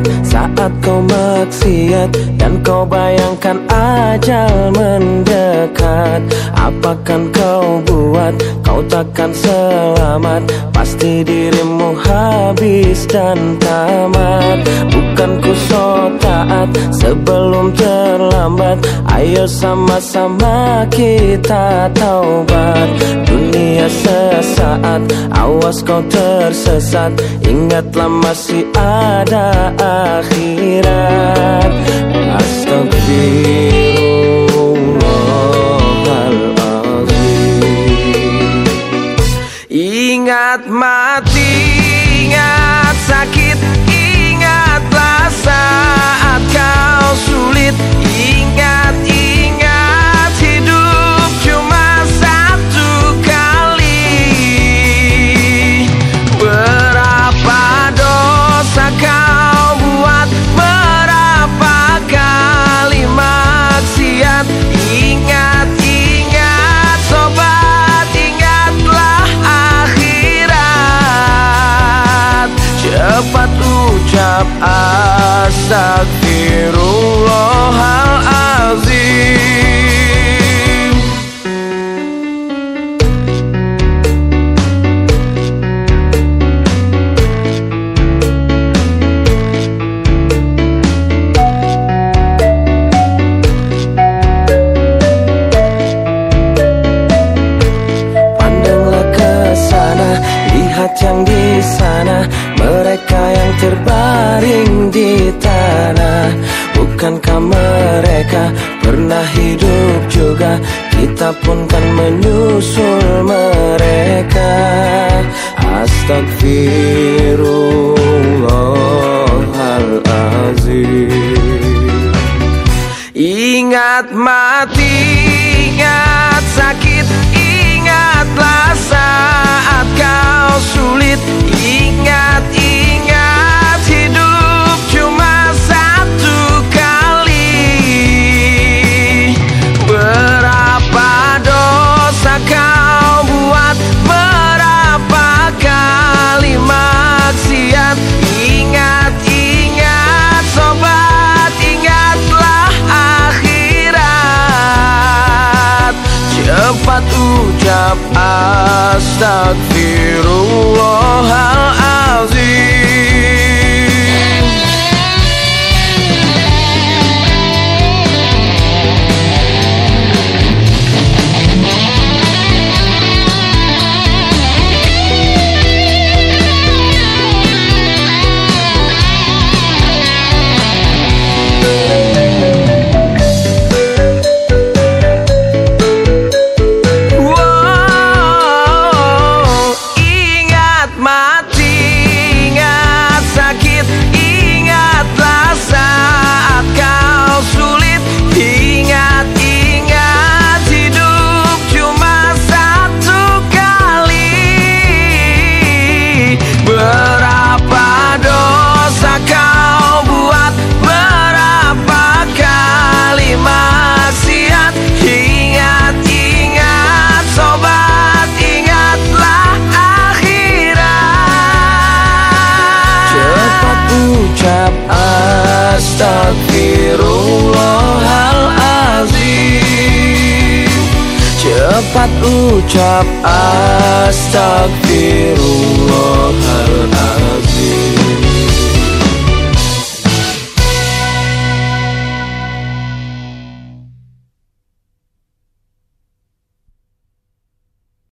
ingat saat kau maksiat Dan kau bayangkan ajal mendekat. Apakan kau buat, kau takkan selamat. Pasti dirimu habis dan tamat. Bukan ku so taat sebelum terlambat. Ayo sama-sama kita taubat. Dunia sesaat, awas kau tersesat. Ingatlah masih ada akhirat Ingat mati, ingat sakit Ingatlah saat kau sulit Cepat ucap astagfirullahalazim Pandanglah ke sana, lihat yang di sana tanah Bukankah mereka pernah hidup juga? Kita pun kan menyusul mereka. Astagfirullahalazim Ingat mati, ingat sakit Ingatlah saat kau sulit Cepat ucap astagfirullahalazim ucap astagfirullahalazim Cepat ucap astagfirullahalazim